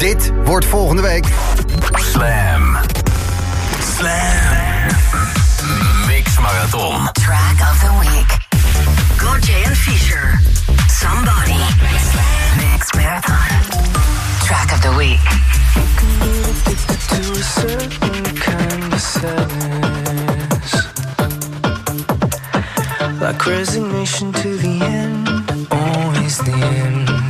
Dit wordt volgende week... Slam. Slam. Mix Marathon. Track of the week. Gotye and Fisher. Somebody. Mix Marathon. Track of the week. to a certain kind of sadness. Like resignation to the end, always the end.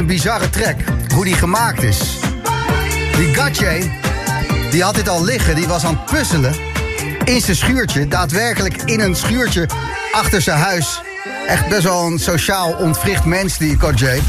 Een bizarre track. Hoe die gemaakt is. Die Gatje, die had dit al liggen. Die was aan het puzzelen. In zijn schuurtje. Daadwerkelijk in een schuurtje achter zijn huis. Echt best wel een sociaal ontwricht mens, die Gatje.